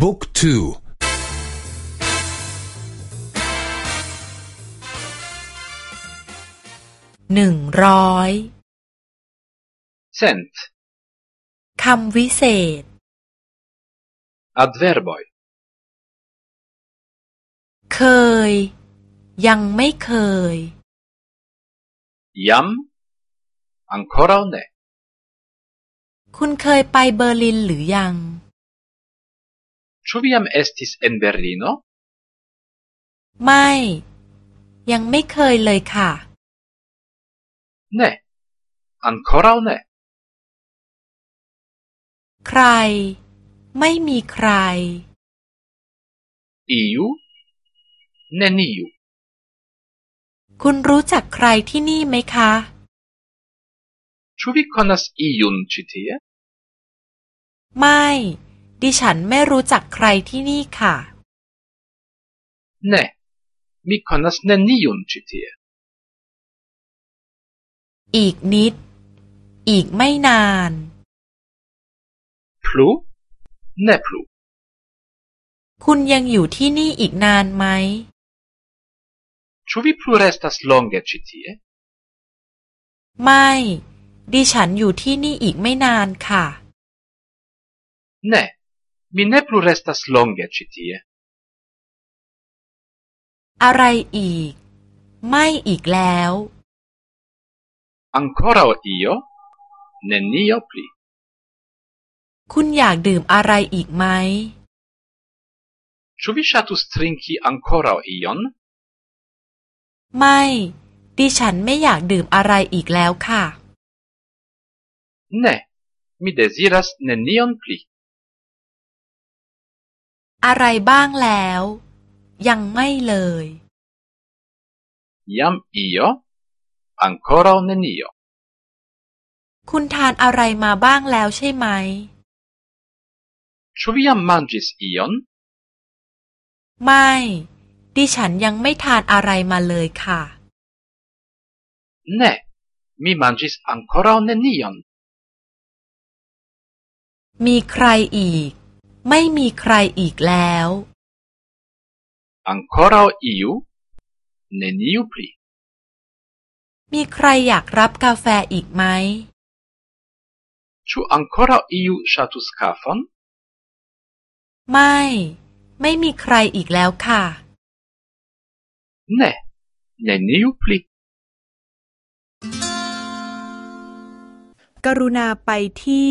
บุ๊กทูหนึ่งร้อยเซนต์คำวิเศษ adverboi เคย ยังไม่เคย jam ancora ne คุณเคยไปเบอร์ลินหรือยัง Ĉu vi jam estis en Berlino? ไม่ ยังไม่เคยเลยค่ะ Ne, ancora ne. ใคร ไม่มีใคร Iu, neniu. คุณรู้จักใครที่นี่ไหมคะ Ĉu vi konas iun ĉi tie? ไม่ ดิฉันไม่รู้จักใครที่นี่ค่ะ Ne, mi konas neniun ĉi tie. อีกนิด อีกไม่นาน Plu? Ne plu. คุณยังอยู่ที่นี่อีกนานไหม Ĉu vi plu restas longe ĉi tie? ไม่ ดิฉันอยู่ที่นี่อีกไม่นานค่ะ Ne, mi ne plu restas longe ĉi tie. อะไรอีก ไม่อีกแล้ว Ankoraŭ io? Nenio pli. คุณอยากดื่มอะไรอีกไหม Ĉu vi ŝatus trinki ankoraŭ ion? ไม่ ดิฉันไม่อยากดื่มอะไรอีกแล้วค่ะ Ne, mi deziras nenion pli. อะไรบ้างแล้ว ยังไม่เลย Jam io? Ankoraŭ nenio. คุณทานอะไรมาบ้างแล้วใช่ไหม Ĉu vi jam manĝis ion? ไม่ ดิฉันยังไม่ทานอะไรมาเลยค่ะ Ne, mi manĝis ankoraŭ nenion. มีใครอีก ไม่มีใครอีกแล้ว Ankoraŭ iu? Neniu pli. มีใครอยากรับกาแฟอีกไหม Ĉu ankoraŭ iu ŝatus kafon? ไม่ ไม่มีใครอีกแล้วค่ะ Ne, neniu pli. กรุณาไปที่